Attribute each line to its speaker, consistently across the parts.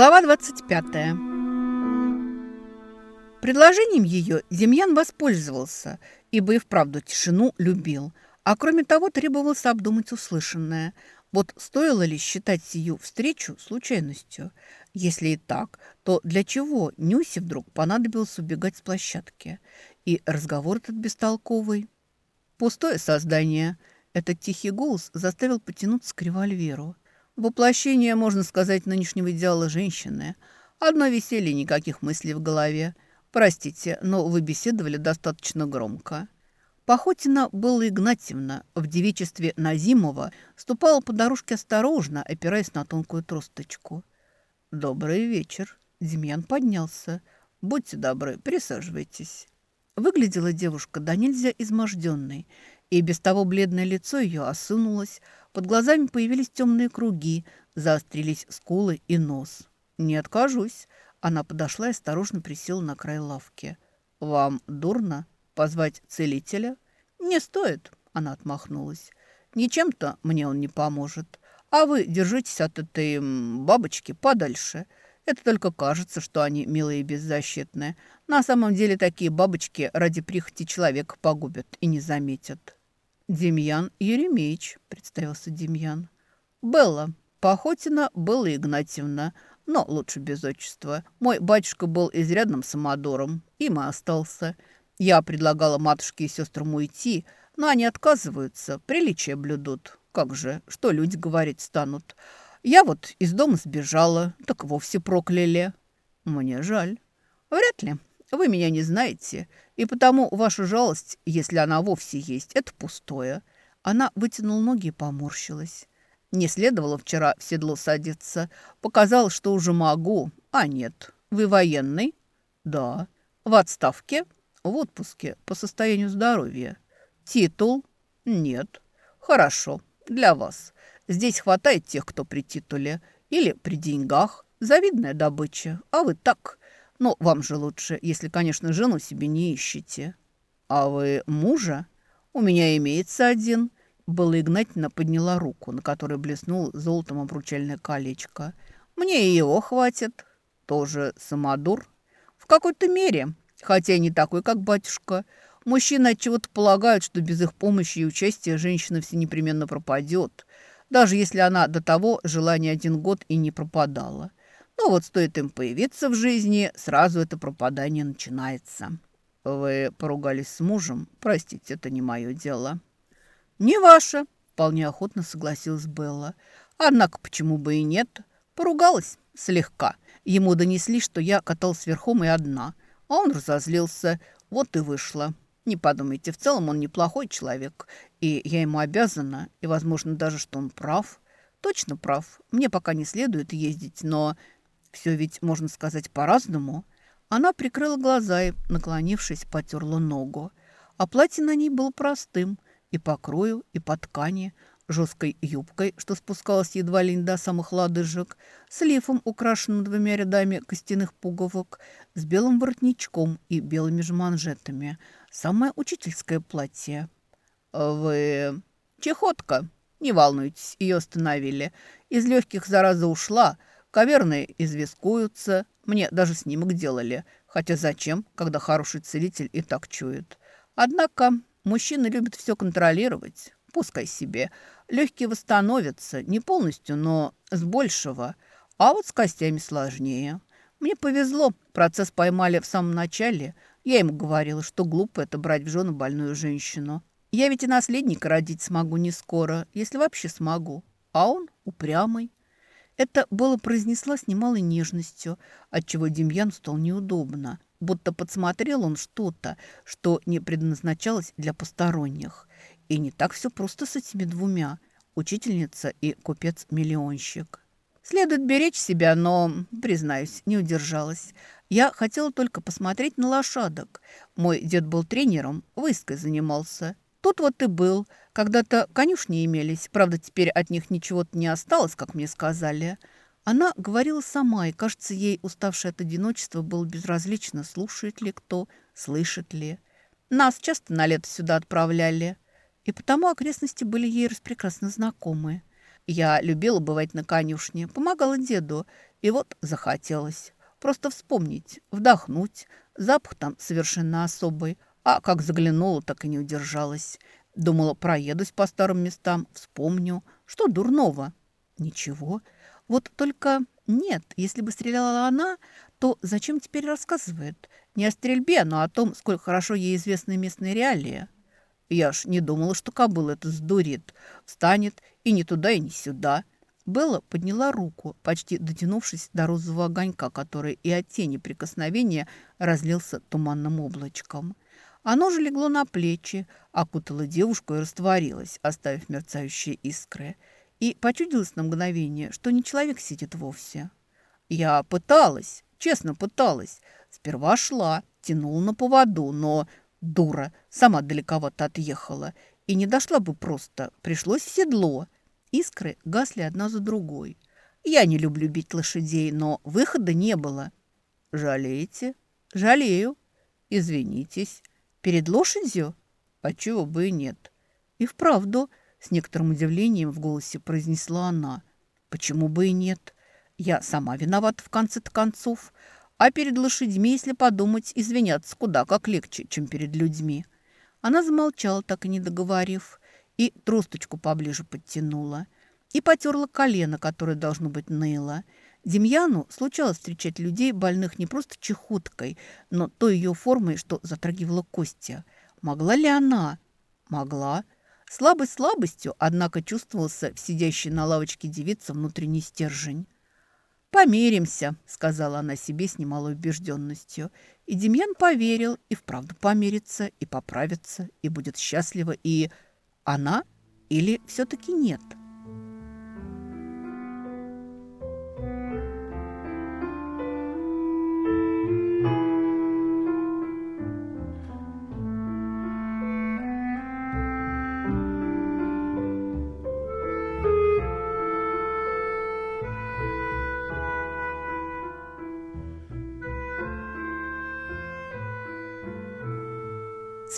Speaker 1: Глава 25. Предложением ее Демьян воспользовался, ибо и вправду тишину любил, а кроме того требовался обдумать услышанное. Вот стоило ли считать сию встречу случайностью? Если и так, то для чего Нюсе вдруг понадобилось убегать с площадки? И разговор этот бестолковый. Пустое создание. Этот тихий голос заставил потянуться к револьверу. Воплощение, можно сказать, нынешнего идеала женщины. Одно веселье, никаких мыслей в голове. Простите, но вы беседовали достаточно громко. Похотина была Игнатьевна в девичестве Назимова ступала по дорожке осторожно, опираясь на тонкую тросточку. «Добрый вечер». Демьян поднялся. «Будьте добры, присаживайтесь». Выглядела девушка да нельзя изможденной, и без того бледное лицо ее осунулось, под глазами появились темные круги, заострились скулы и нос. «Не откажусь». Она подошла и осторожно присела на край лавки. «Вам дурно позвать целителя?» «Не стоит», — она отмахнулась. «Ничем-то мне он не поможет. А вы держитесь от этой бабочки подальше. Это только кажется, что они милые и беззащитные. На самом деле такие бабочки ради прихоти человека погубят и не заметят». «Демьян Еремеевич», — представился Демьян. «Белла. Похотина Белла Игнатьевна, но лучше без отчества. Мой батюшка был изрядным самодором, им и остался. Я предлагала матушке и сестрам уйти, но они отказываются, приличие блюдут. Как же, что люди говорить станут? Я вот из дома сбежала, так вовсе прокляли. Мне жаль. Вряд ли. Вы меня не знаете, и потому ваша жалость, если она вовсе есть, это пустое». Она вытянула ноги и поморщилась. Не следовало вчера в седло садиться. Показалось, что уже могу. А нет. Вы военный? Да. В отставке? В отпуске по состоянию здоровья. Титул? Нет. Хорошо. Для вас. Здесь хватает тех, кто при титуле. Или при деньгах. Завидная добыча. А вы так но вам же лучше, если, конечно, жену себе не ищете. А вы мужа? У меня имеется один. Была Игнатьевна подняла руку, на которой блеснул золотом обручальное колечко. Мне и его хватит. Тоже самодур. В какой-то мере, хотя и не такой, как батюшка. Мужчины от чего-то полагают, что без их помощи и участия женщина все непременно пропадет, даже если она до того жила не один год и не пропадала. Но вот стоит им появиться в жизни, сразу это пропадание начинается. Вы поругались с мужем? Простите, это не мое дело. Не ваше, вполне охотно согласилась Белла. Однако почему бы и нет? Поругалась слегка. Ему донесли, что я каталась верхом и одна. А он разозлился. Вот и вышло. Не подумайте, в целом он неплохой человек. И я ему обязана, и, возможно, даже, что он прав. Точно прав. Мне пока не следует ездить, но все ведь можно сказать по-разному. Она прикрыла глаза и, наклонившись, потерла ногу. А платье на ней было простым и по крою, и по ткани, жесткой юбкой, что спускалась едва ли не до самых лодыжек, с лифом, украшенным двумя рядами костяных пуговок, с белым воротничком и белыми же манжетами. Самое учительское платье. «Вы... чехотка?» «Не волнуйтесь, ее остановили. Из легких зараза ушла, Каверны извескуются. Мне даже снимок делали. Хотя зачем, когда хороший целитель и так чует. Однако мужчины любят все контролировать. Пускай себе. Легкие восстановятся. Не полностью, но с большего. А вот с костями сложнее. Мне повезло. Процесс поймали в самом начале. Я ему говорила, что глупо это брать в жену больную женщину. Я ведь и наследника родить смогу не скоро, если вообще смогу. А он упрямый. Это было произнесла с немалой нежностью, отчего Демьян стал неудобно, будто подсмотрел он что-то, что не предназначалось для посторонних. И не так все просто с этими двумя – учительница и купец-миллионщик. Следует беречь себя, но, признаюсь, не удержалась. Я хотела только посмотреть на лошадок. Мой дед был тренером, выездкой занимался. Тут вот и был – когда-то конюшни имелись, правда, теперь от них ничего-то не осталось, как мне сказали. Она говорила сама, и, кажется, ей, уставшая от одиночества, было безразлично, слушает ли кто, слышит ли. Нас часто на лето сюда отправляли, и потому окрестности были ей распрекрасно знакомы. Я любила бывать на конюшне, помогала деду, И вот захотелось. Просто вспомнить, вдохнуть. Запах там совершенно особый. А как заглянула, так и не удержалась. Думала, проедусь по старым местам, вспомню. Что дурного? Ничего. Вот только нет, если бы стреляла она, то зачем теперь рассказывает? Не о стрельбе, но о том, сколько хорошо ей известны местные реалии. Я ж не думала, что кобыла это сдурит. Встанет и не туда, и не сюда. Белла подняла руку, почти дотянувшись до розового огонька, который и от тени прикосновения разлился туманным облачком. Оно же легло на плечи, окутало девушку и растворилось, оставив мерцающие искры. И почудилось на мгновение, что не человек сидит вовсе. Я пыталась, честно пыталась. Сперва шла, тянула на поводу, но дура, сама далековато отъехала. И не дошла бы просто, пришлось седло. Искры гасли одна за другой. Я не люблю бить лошадей, но выхода не было. Жалеете? Жалею. Извинитесь. Перед лошадью? А чего бы и нет. И вправду, с некоторым удивлением в голосе произнесла она. Почему бы и нет? Я сама виновата в конце-то концов. А перед лошадьми, если подумать, извиняться куда как легче, чем перед людьми. Она замолчала, так и не договорив, и тросточку поближе подтянула. И потерла колено, которое, должно быть, ныло. Демьяну случалось встречать людей, больных не просто чехоткой, но той ее формой, что затрагивала кости. Могла ли она? Могла. Слабость слабостью, однако чувствовался в сидящей на лавочке девица внутренний стержень. «Помиримся», — сказала она себе с немалой убежденностью. И Демьян поверил, и вправду помирится, и поправится, и будет счастлива, и... Она или все-таки нет?»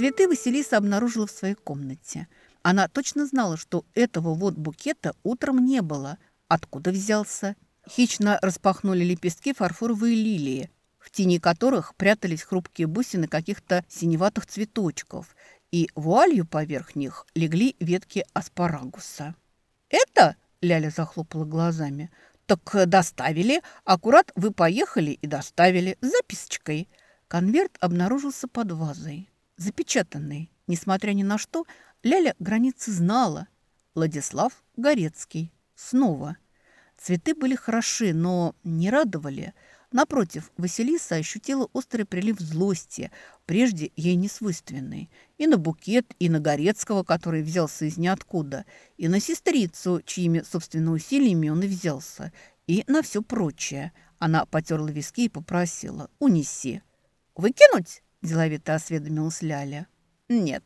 Speaker 1: Цветы Василиса обнаружила в своей комнате. Она точно знала, что этого вот букета утром не было. Откуда взялся? Хищно распахнули лепестки фарфоровые лилии, в тени которых прятались хрупкие бусины каких-то синеватых цветочков, и вуалью поверх них легли ветки аспарагуса. «Это?» – Ляля захлопала глазами. «Так доставили. Аккурат вы поехали и доставили. С записочкой». Конверт обнаружился под вазой запечатанный. Несмотря ни на что, Ляля границы знала. Владислав Горецкий. Снова. Цветы были хороши, но не радовали. Напротив, Василиса ощутила острый прилив злости, прежде ей не свойственный. И на букет, и на Горецкого, который взялся из ниоткуда, и на сестрицу, чьими, собственно, усилиями он и взялся, и на все прочее. Она потерла виски и попросила «Унеси». «Выкинуть?» Деловито осведомилась Ляля. «Нет,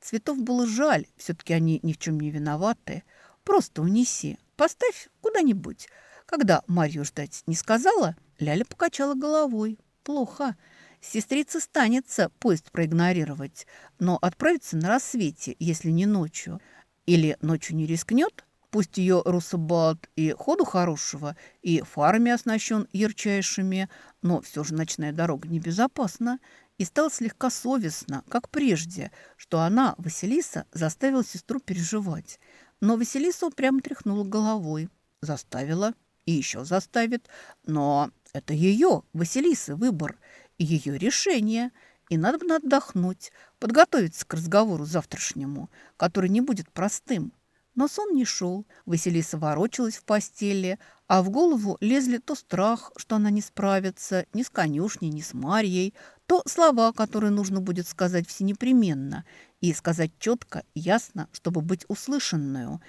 Speaker 1: цветов было жаль, все-таки они ни в чем не виноваты. Просто унеси, поставь куда-нибудь. Когда Марью ждать не сказала, Ляля покачала головой. Плохо. Сестрица станется поезд проигнорировать, но отправится на рассвете, если не ночью. Или ночью не рискнет, пусть ее русабат и ходу хорошего, и фарами оснащен ярчайшими, но все же ночная дорога небезопасна и стало слегка совестно, как прежде, что она, Василиса, заставила сестру переживать. Но Василиса прямо тряхнула головой. Заставила и еще заставит. Но это ее, Василисы, выбор и ее решение. И надо бы отдохнуть, подготовиться к разговору завтрашнему, который не будет простым. Но сон не шел. Василиса ворочалась в постели, а в голову лезли то страх, что она не справится ни с конюшней, ни с Марьей, то слова, которые нужно будет сказать всенепременно, и сказать четко, ясно, чтобы быть услышанную,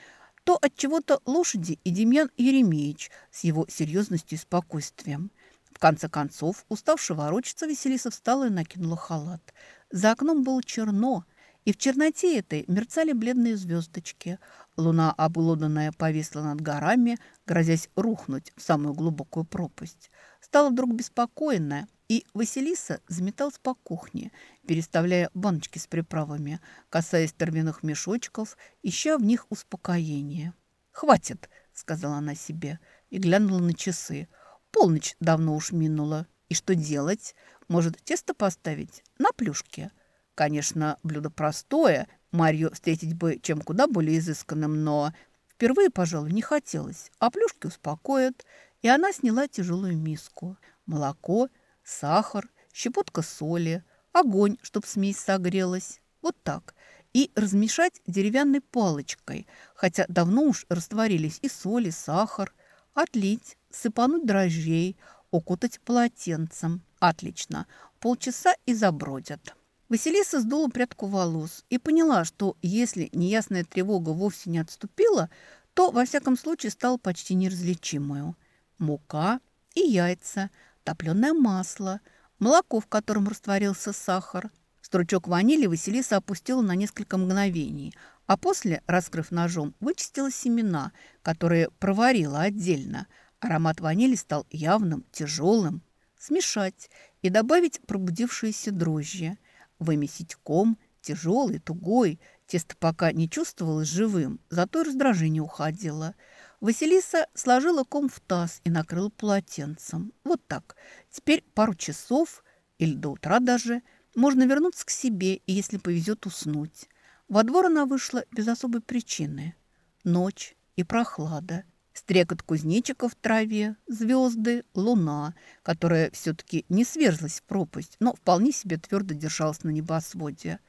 Speaker 1: то от чего-то лошади и Демьян Еремеевич с его серьезностью и спокойствием. В конце концов, уставший ворочаться, Василиса встала и накинула халат. За окном было черно, и в черноте этой мерцали бледные звездочки. Луна, обглоданная, повисла над горами, грозясь рухнуть в самую глубокую пропасть. Стала вдруг беспокойная, и Василиса заметалась по кухне, переставляя баночки с приправами, касаясь торвяных мешочков, ища в них успокоение. «Хватит!» – сказала она себе и глянула на часы. полночь давно уж минула. И что делать? Может, тесто поставить? На плюшке. Конечно, блюдо простое. Марью встретить бы чем куда более изысканным, но впервые, пожалуй, не хотелось. А плюшки успокоят. И она сняла тяжелую миску. Молоко, сахар, щепотка соли, огонь, чтоб смесь согрелась. Вот так. И размешать деревянной палочкой, хотя давно уж растворились и соль, и сахар. Отлить, сыпануть дрожжей, укутать полотенцем. Отлично. Полчаса и забродят. Василиса сдула прядку волос и поняла, что если неясная тревога вовсе не отступила, то, во всяком случае, стала почти неразличимую. Мука и яйца, топленое масло, молоко, в котором растворился сахар. Стручок ванили Василиса опустила на несколько мгновений, а после, раскрыв ножом, вычистила семена, которые проварила отдельно. Аромат ванили стал явным, тяжелым. Смешать и добавить пробудившиеся дрожжи. Вымесить ком, тяжелый, тугой. Тесто пока не чувствовалось живым, зато и раздражение уходило. Василиса сложила ком в таз и накрыла полотенцем. Вот так. Теперь пару часов или до утра даже можно вернуться к себе и, если повезет, уснуть. Во двор она вышла без особой причины. Ночь и прохлада. Стрекот кузнечиков в траве, звезды, луна, которая все-таки не сверзлась в пропасть, но вполне себе твердо держалась на небосводе.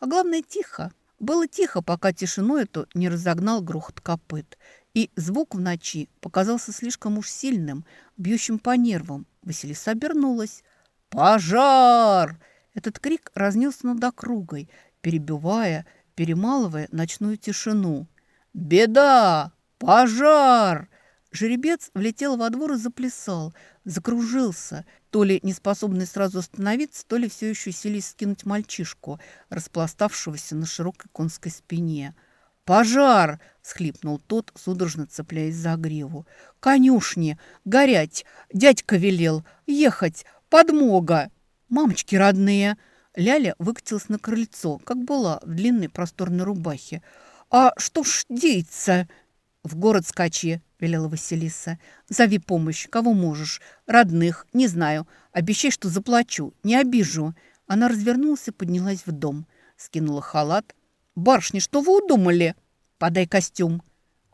Speaker 1: А главное, тихо. Было тихо, пока тишину эту не разогнал грохот копыт. И звук в ночи показался слишком уж сильным, бьющим по нервам. Василиса обернулась. «Пожар!» Этот крик разнился над округой, перебивая, перемалывая ночную тишину. «Беда! Пожар!» Жеребец влетел во двор и заплясал, закружился, то ли неспособный сразу остановиться, то ли все еще сились скинуть мальчишку, распластавшегося на широкой конской спине. «Пожар!» – схлипнул тот, судорожно цепляясь за гриву. «Конюшни! Горять! Дядька велел! Ехать! Подмога!» «Мамочки родные!» Ляля выкатилась на крыльцо, как была, в длинной просторной рубахе. «А что ж деется?» «В город скачи», — велела Василиса. «Зови помощь, кого можешь. Родных, не знаю. Обещай, что заплачу, не обижу». Она развернулась и поднялась в дом. Скинула халат. «Барышня, что вы удумали?» «Подай костюм».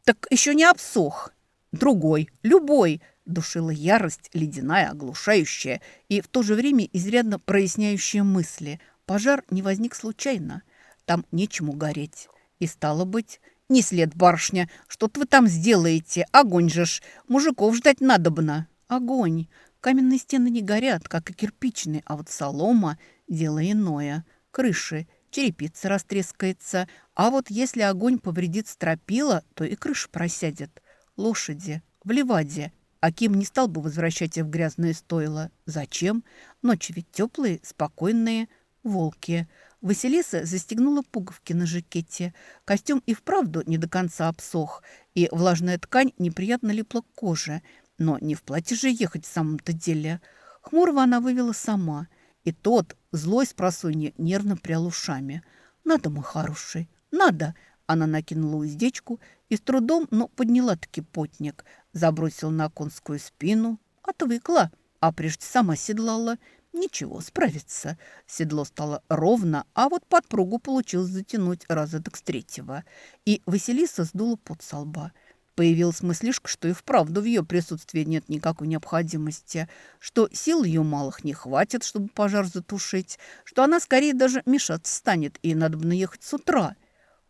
Speaker 1: «Так еще не обсох». «Другой, любой», — душила ярость, ледяная, оглушающая и в то же время изрядно проясняющая мысли. Пожар не возник случайно. Там нечему гореть. И стало быть, не след, барышня, что-то вы там сделаете. Огонь же ж, мужиков ждать надобно. Огонь. Каменные стены не горят, как и кирпичные, а вот солома – дело иное. Крыши, черепица растрескается. А вот если огонь повредит стропила, то и крыша просядет. Лошади в Ливаде. Аким не стал бы возвращать их в грязное стойло. Зачем? Ночи ведь теплые, спокойные. Волки – Василиса застегнула пуговки на жакете. Костюм и вправду не до конца обсох, и влажная ткань неприятно липла к коже. Но не в платье же ехать в самом-то деле. Хмурого она вывела сама. И тот, злой с просонья, нервно прял ушами. «Надо, мой хороший, надо!» Она накинула уздечку и с трудом, но подняла-таки потник, забросила на конскую спину, отвыкла, а прежде сама седлала – Ничего, справится. Седло стало ровно, а вот подпругу получилось затянуть раза так с третьего. И Василиса сдула под со лба. Появилась мыслишка, что и вправду в ее присутствии нет никакой необходимости, что сил ее малых не хватит, чтобы пожар затушить, что она скорее даже мешаться станет, и надо бы наехать с утра.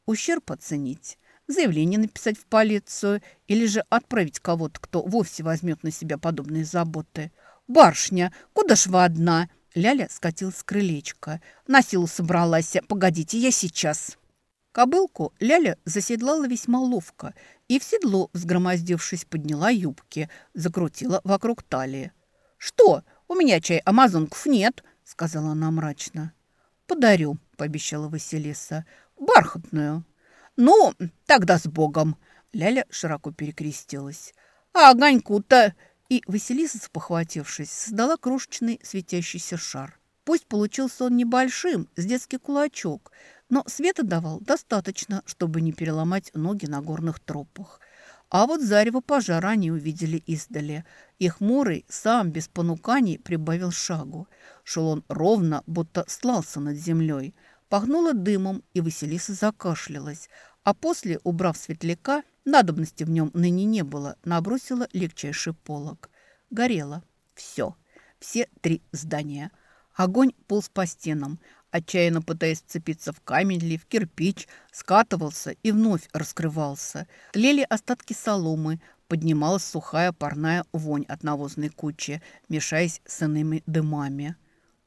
Speaker 1: Ущерб оценить, заявление написать в полицию или же отправить кого-то, кто вовсе возьмет на себя подобные заботы – «Барышня, куда ж вы одна?» Ляля скатилась с крылечка. «На силу собралась. Погодите, я сейчас». Кобылку Ляля заседлала весьма ловко и в седло, взгромоздившись, подняла юбки, закрутила вокруг талии. «Что? У меня чай амазонков нет», — сказала она мрачно. «Подарю», — пообещала Василиса. «Бархатную». «Ну, тогда с Богом», — Ляля широко перекрестилась. «А огоньку-то...» И Василиса, спохватившись, создала крошечный светящийся шар. Пусть получился он небольшим, с детский кулачок, но света давал достаточно, чтобы не переломать ноги на горных тропах. А вот зарево пожара они увидели издали. И хмурый сам без понуканий прибавил шагу. Шел он ровно, будто слался над землей. Пахнуло дымом, и Василиса закашлялась. А после, убрав светляка, надобности в нем ныне не было, набросила легчайший полог. Горело. Все. Все три здания. Огонь полз по стенам, отчаянно пытаясь вцепиться в камень или в кирпич, скатывался и вновь раскрывался. Тлели остатки соломы, поднималась сухая парная вонь от навозной кучи, мешаясь с иными дымами.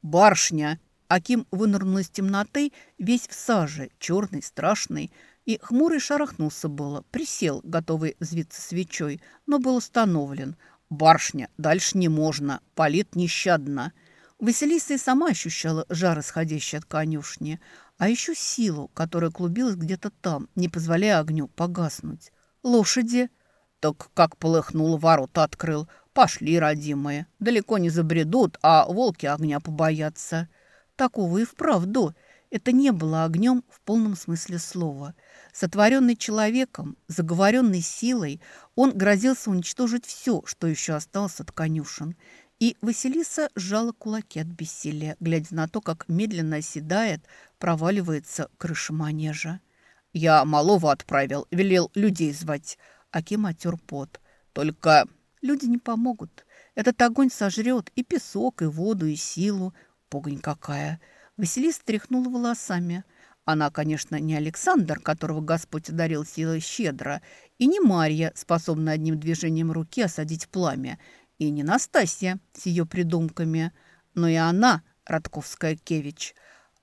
Speaker 1: «Барышня!» Аким вынырнул из темноты, весь в саже, черный, страшный, и хмурый шарахнулся было, присел, готовый взвиться свечой, но был установлен. «Барышня, дальше не можно, палит нещадно!» Василиса и сама ощущала жар, исходящий от конюшни, а еще силу, которая клубилась где-то там, не позволяя огню погаснуть. Лошади. Так как полыхнул, ворота открыл. Пошли, родимые. Далеко не забредут, а волки огня побоятся. Такого и вправду. Это не было огнем в полном смысле слова. Сотворенный человеком, заговоренный силой, он грозился уничтожить все, что еще осталось от конюшен – и Василиса сжала кулаки от бессилия, глядя на то, как медленно оседает, проваливается крыша манежа. «Я малого отправил, велел людей звать». Аким отер пот. «Только люди не помогут. Этот огонь сожрет и песок, и воду, и силу. Погонь какая!» Василиса тряхнула волосами. Она, конечно, не Александр, которого Господь одарил силой щедро, и не Марья, способная одним движением руки осадить пламя, и не Настасья с ее придумками, но и она, Радковская Кевич,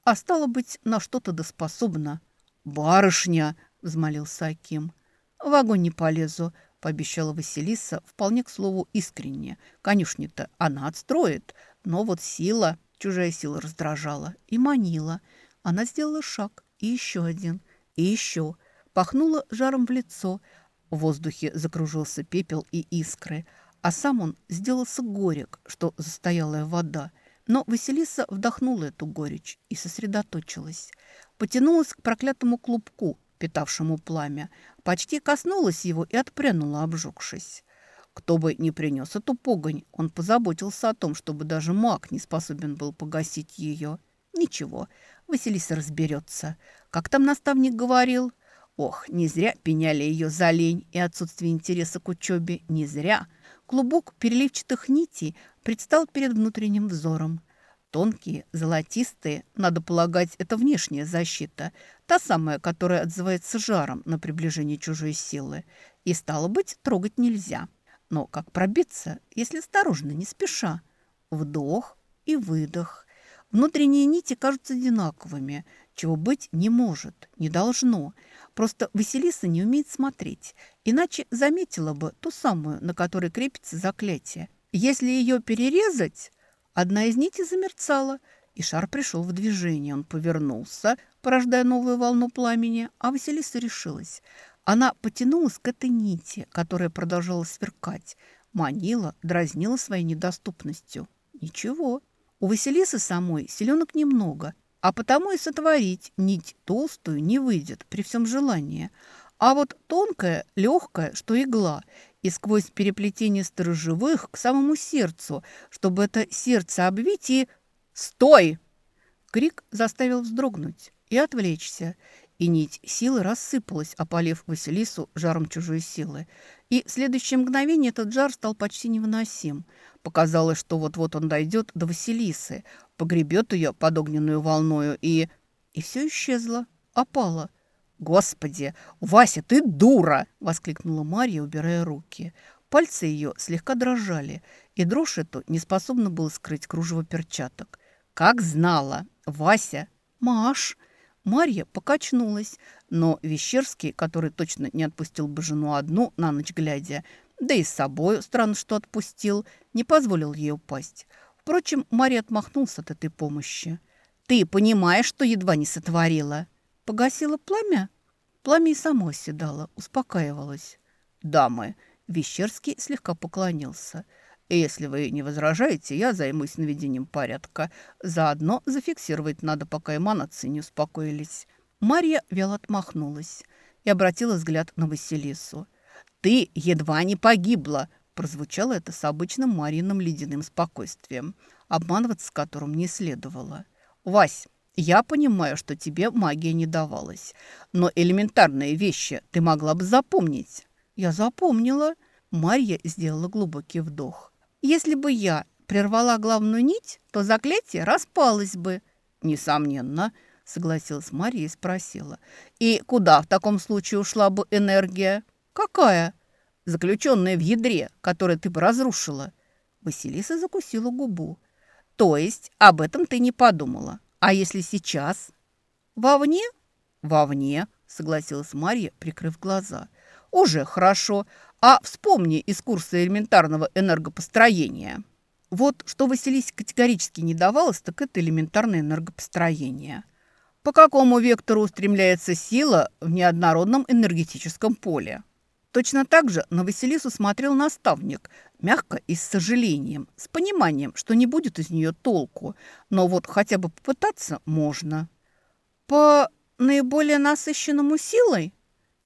Speaker 1: а стало быть, на что-то доспособна. «Барышня!» – взмолился Аким. «В огонь не полезу», – пообещала Василиса, вполне к слову искренне. «Конюшни-то она отстроит, но вот сила, чужая сила раздражала и манила. Она сделала шаг, и еще один, и еще. Пахнула жаром в лицо. В воздухе закружился пепел и искры – а сам он сделался горек, что застоялая вода. Но Василиса вдохнула эту горечь и сосредоточилась. Потянулась к проклятому клубку, питавшему пламя, почти коснулась его и отпрянула, обжегшись. Кто бы ни принес эту погонь, он позаботился о том, чтобы даже маг не способен был погасить ее. Ничего, Василиса разберется. Как там наставник говорил? Ох, не зря пеняли ее за лень и отсутствие интереса к учебе. Не зря – Клубок переливчатых нитей предстал перед внутренним взором. Тонкие, золотистые, надо полагать, это внешняя защита, та самая, которая отзывается жаром на приближение чужой силы. И, стало быть, трогать нельзя. Но как пробиться, если осторожно, не спеша? Вдох и выдох. Внутренние нити кажутся одинаковыми, чего быть не может, не должно – Просто Василиса не умеет смотреть, иначе заметила бы ту самую, на которой крепится заклятие. Если ее перерезать, одна из нитей замерцала, и шар пришел в движение. Он повернулся, порождая новую волну пламени, а Василиса решилась. Она потянулась к этой нити, которая продолжала сверкать, манила, дразнила своей недоступностью. Ничего. У Василисы самой селенок немного, а потому и сотворить нить толстую не выйдет при всем желании. А вот тонкая, легкая, что игла, и сквозь переплетение сторожевых к самому сердцу, чтобы это сердце обвить и... «Стой!» Крик заставил вздрогнуть и отвлечься, и нить силы рассыпалась, опалив Василису жаром чужой силы. И в следующее мгновение этот жар стал почти невыносим. Показалось, что вот-вот он дойдет до Василисы, погребет ее под огненную волною и... И все исчезло, опало. «Господи, Вася, ты дура!» – воскликнула Марья, убирая руки. Пальцы ее слегка дрожали, и дрожь эту не способна была скрыть кружево перчаток. «Как знала! Вася!» «Маш!» Марья покачнулась, но Вещерский, который точно не отпустил бы жену одну на ночь глядя, да и с собой, странно, что отпустил, не позволил ей упасть. Впрочем, Мария отмахнулся от этой помощи. «Ты понимаешь, что едва не сотворила?» «Погасила пламя?» Пламя и само оседало, успокаивалось. «Дамы!» Вещерский слегка поклонился. «Если вы не возражаете, я займусь наведением порядка. Заодно зафиксировать надо, пока эманации не успокоились». Марья вяло отмахнулась и обратила взгляд на Василису. Ты едва не погибла!» Прозвучало это с обычным Мариным ледяным спокойствием, обманываться с которым не следовало. «Вась, я понимаю, что тебе магия не давалась, но элементарные вещи ты могла бы запомнить». «Я запомнила». Марья сделала глубокий вдох. «Если бы я прервала главную нить, то заклятие распалось бы». «Несомненно», — согласилась Марья и спросила. «И куда в таком случае ушла бы энергия?» «Какая?» «Заключенная в ядре, которое ты бы разрушила». Василиса закусила губу. «То есть об этом ты не подумала? А если сейчас?» «Вовне?» «Вовне», — согласилась Марья, прикрыв глаза. «Уже хорошо. А вспомни из курса элементарного энергопостроения». Вот что Василисе категорически не давалось, так это элементарное энергопостроение. По какому вектору устремляется сила в неоднородном энергетическом поле? Точно так же на Василису смотрел наставник, мягко и с сожалением, с пониманием, что не будет из нее толку, но вот хотя бы попытаться можно. По наиболее насыщенному силой?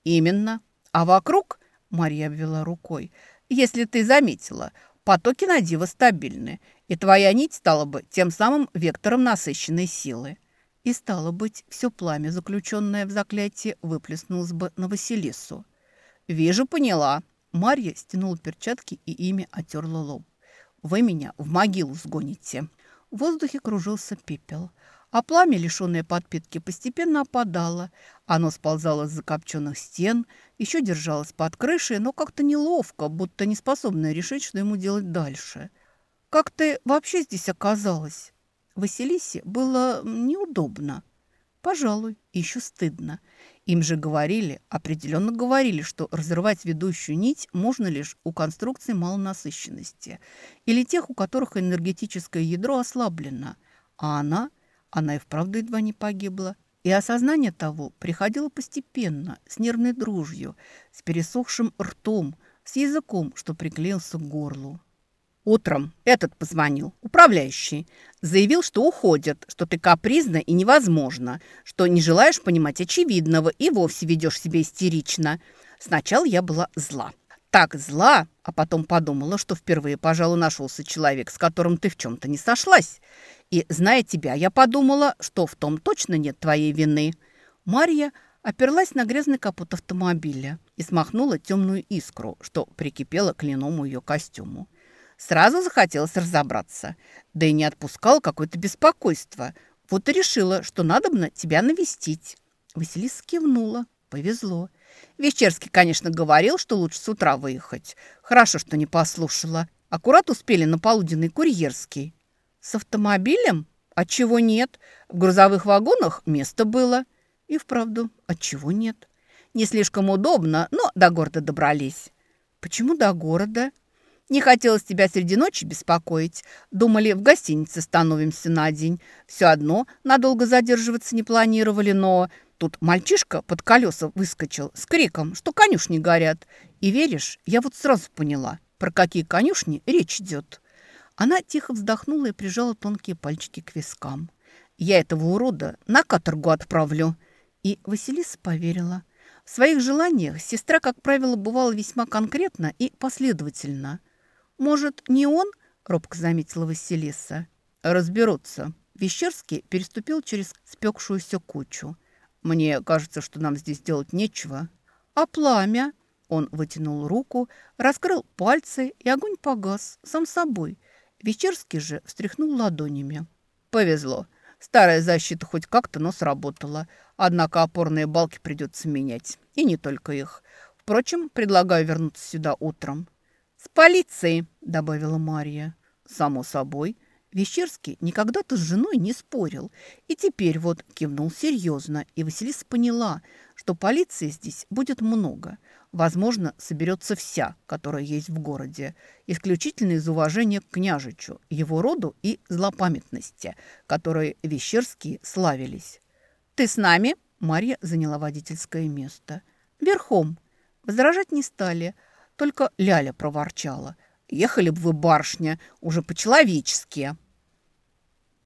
Speaker 1: Именно. А вокруг, Мария обвела рукой, если ты заметила, потоки на диво стабильны, и твоя нить стала бы тем самым вектором насыщенной силы. И стало быть, все пламя, заключенное в заклятии, выплеснулось бы на Василису. «Вижу, поняла». Марья стянула перчатки и ими отерла лоб. «Вы меня в могилу сгоните». В воздухе кружился пепел, а пламя, лишенное подпитки, постепенно опадало. Оно сползало с закопченных стен, еще держалось под крышей, но как-то неловко, будто не способное решить, что ему делать дальше. «Как ты вообще здесь оказалась?» Василисе было неудобно. Пожалуй, еще стыдно. Им же говорили, определенно говорили, что разрывать ведущую нить можно лишь у конструкций малонасыщенности или тех, у которых энергетическое ядро ослаблено. А она, она и вправду едва не погибла. И осознание того приходило постепенно, с нервной дружью, с пересохшим ртом, с языком, что приклеился к горлу. Утром этот позвонил, управляющий. Заявил, что уходит, что ты капризна и невозможно, что не желаешь понимать очевидного и вовсе ведешь себя истерично. Сначала я была зла. Так зла, а потом подумала, что впервые, пожалуй, нашелся человек, с которым ты в чем-то не сошлась. И, зная тебя, я подумала, что в том точно нет твоей вины. Марья оперлась на грязный капот автомобиля и смахнула темную искру, что прикипела к леному ее костюму. Сразу захотелось разобраться. Да и не отпускал какое-то беспокойство. Вот и решила, что надо бы тебя навестить. Василиса кивнула. Повезло. Вечерский, конечно, говорил, что лучше с утра выехать. Хорошо, что не послушала. Аккурат успели на полуденный курьерский. С автомобилем? Отчего нет? В грузовых вагонах место было. И вправду, отчего нет? Не слишком удобно, но до города добрались. Почему до города? Не хотелось тебя среди ночи беспокоить. Думали, в гостинице становимся на день. Все одно надолго задерживаться не планировали, но тут мальчишка под колеса выскочил с криком, что конюшни горят. И веришь, я вот сразу поняла, про какие конюшни речь идет. Она тихо вздохнула и прижала тонкие пальчики к вискам. «Я этого урода на каторгу отправлю». И Василиса поверила. В своих желаниях сестра, как правило, бывала весьма конкретна и последовательна. «Может, не он?» – робко заметила Василиса. «Разберутся». Вещерский переступил через спекшуюся кучу. «Мне кажется, что нам здесь делать нечего». «А пламя?» Он вытянул руку, раскрыл пальцы, и огонь погас, сам собой. Вечерский же встряхнул ладонями. «Повезло. Старая защита хоть как-то, но сработала. Однако опорные балки придется менять. И не только их. Впрочем, предлагаю вернуться сюда утром. «С полицией», – добавила Мария. «Само собой». Вещерский никогда-то с женой не спорил. И теперь вот кивнул серьезно. И Василиса поняла, что полиции здесь будет много. Возможно, соберется вся, которая есть в городе. Исключительно из уважения к княжичу, его роду и злопамятности, которой Вещерские славились. «Ты с нами?» Марья заняла водительское место. «Верхом». Возражать не стали – только Ляля проворчала. «Ехали бы вы, барышня, уже по-человечески».